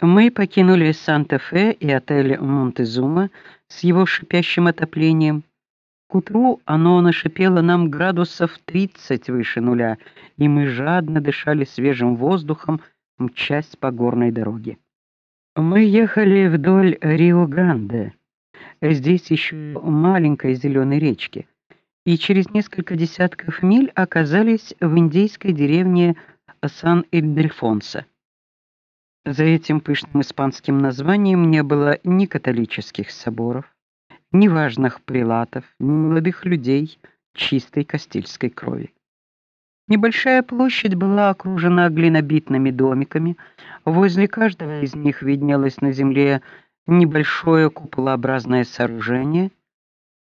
Мы покинули Санта-Фе и отель Монтезума с его шипящим отоплением. К утру оно нашипело нам градусов 30 выше нуля, и мы жадно дышали свежим воздухом, мчась по горной дороге. Мы ехали вдоль Рио-Гранде. Здесь еще маленькой зеленой речки, и через несколько десятков миль оказались в индейской деревне Сан-Ильдельфонсо. За этим пышным испанским названием не было ни католических соборов, ни важных прилатов, ни молодых людей чистой кастильской крови. Небольшая площадь была окружена глинобитными домиками, возле каждого из них виднелось на земле небольшое куполообразное сооружение.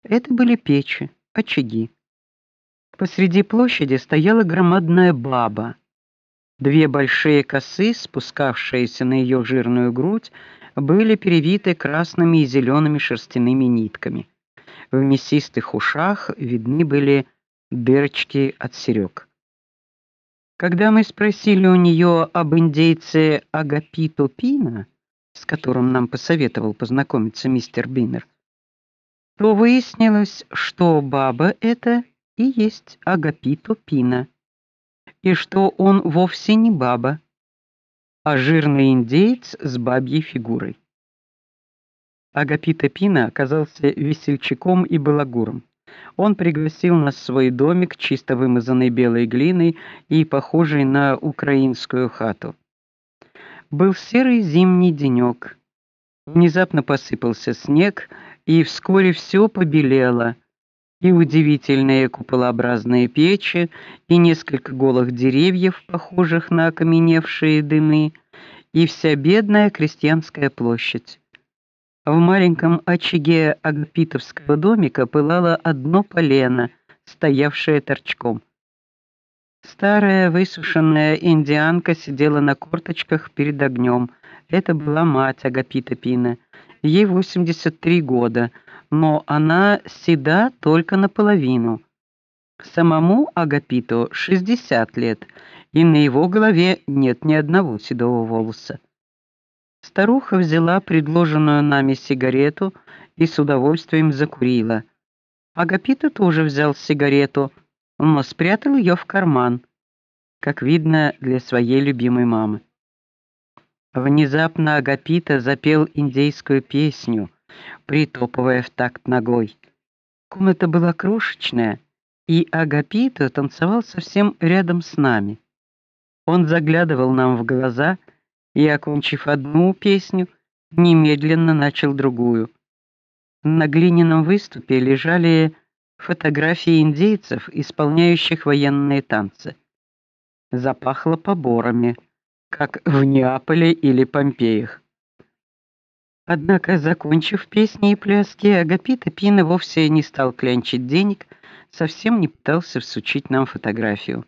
Это были печи, очаги. Посреди площади стояла громадная баба. Две большие косы, спускавшиеся на ее жирную грудь, были перевиты красными и зелеными шерстяными нитками. В мясистых ушах видны были дырочки от серёг. Когда мы спросили у нее об индейце Агапито Пина, с которым нам посоветовал познакомиться мистер Биннер, то выяснилось, что баба это и есть Агапито Пина, и что он вовсе не баба, а жирный индеец с бабьей фигурой. Агапито Пина оказался весельчаком и балагуром. Он пригласил нас в свой домик, чисто вымазанный белой глиной и похожий на украинскую хату. Был серый зимний денек. Внезапно посыпался снег, и вскоре все побелело. И удивительные куполообразные печи, и несколько голых деревьев, похожих на окаменевшие дымы, и вся бедная крестьянская площадь. В маленьком очаге Агапитовского домика пылало одно полено, стоявшее торчком. Старая высушенная индианка сидела на корточках перед огнем. Это была мать Агапита Пина. Ей 83 года, но она седа только наполовину. Самому Агапиту 60 лет, и на его голове нет ни одного седого волоса. Старуха взяла предложенную нами сигарету и с удовольствием закурила. Агапита тоже взял сигарету, но спрятал ее в карман, как видно, для своей любимой мамы. Внезапно Агапита запел индейскую песню, притопывая в такт ногой. Комната была крошечная, и Агапита танцевал совсем рядом с нами. Он заглядывал нам в глаза и, окончив одну песню, немедленно начал другую. На глиняном выступе лежали фотографии индейцев, исполняющих военные танцы. Запахло поборами, как в Неаполе или Помпеях. Однако, закончив песни и пляски, Агапита Пина вовсе не стал клянчить денег, совсем не пытался всучить нам фотографию.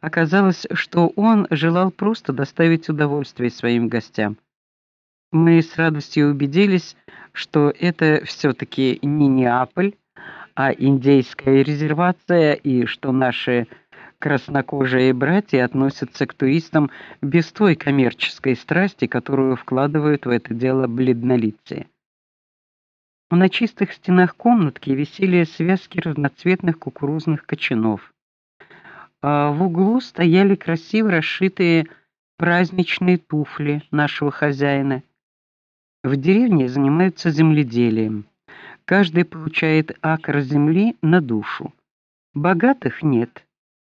Оказалось, что он желал просто доставить удовольствие своим гостям. Мы с радостью убедились, что это все таки не Неаполь, а индейская резервация и что наши краснокожие братья относятся к туристам без той коммерческой страсти, которую вкладывают в это дело бледнолицые. На чистых стенах комнатки висели связки разноцветных кукурузных кочанов а в углу стояли красиво расшитые праздничные туфли нашего хозяина. В деревне занимаются земледелием. Каждый получает акр земли на душу. Богатых нет,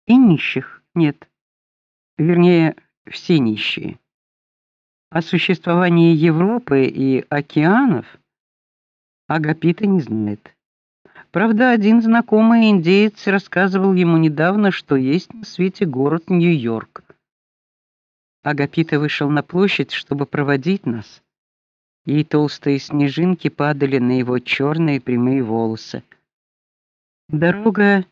и нищих нет. Вернее, все нищие. О существовании Европы и океанов Агапита не знает. Правда, один знакомый индеец рассказывал ему недавно, что есть на свете город Нью-Йорк. Агапита вышел на площадь, чтобы проводить нас, и толстые снежинки падали на его черные прямые волосы. Дорога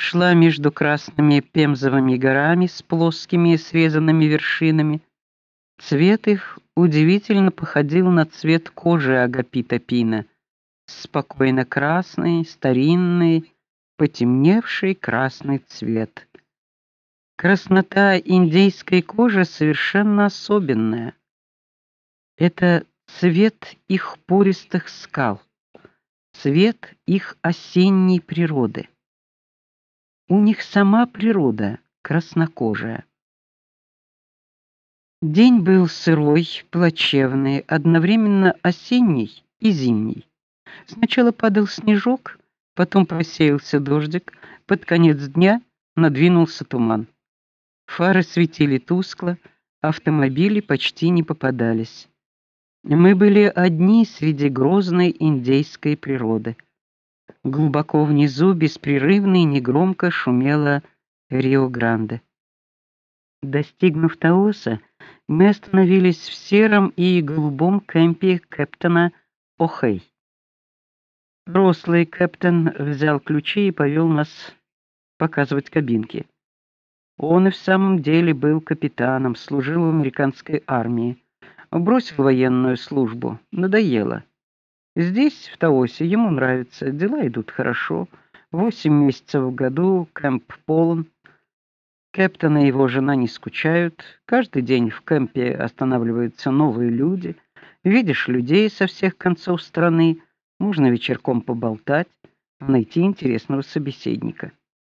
шла между красными пемзовыми горами с плоскими срезанными вершинами. Цвет их удивительно походил на цвет кожи Агапита Пина спокойно красный, старинный, потемневший красный цвет. Краснота индейской кожи совершенно особенная. это цвет их пористых скал, цвет их осенней природы. У них сама природа краснокожая. День был сырой, плачевный, одновременно осенний и зимний. Сначала падал снежок, потом просеялся дождик, под конец дня надвинулся туман. Фары светили тускло, автомобили почти не попадались. Мы были одни среди грозной индейской природы. Глубоко внизу беспрерывно и негромко шумела Рио-Гранде. Достигнув Таоса, мы остановились в сером и голубом кемпе капитана Охей. Рослый капитан взял ключи и повел нас показывать кабинки. Он и в самом деле был капитаном, служил в американской армии. Бросил военную службу, надоело. Здесь, в Таосе, ему нравится, дела идут хорошо. Восемь месяцев в году, кемп полон. Капитан и его жена не скучают. Каждый день в кемпе останавливаются новые люди. Видишь людей со всех концов страны, можно вечерком поболтать, найти интересного собеседника.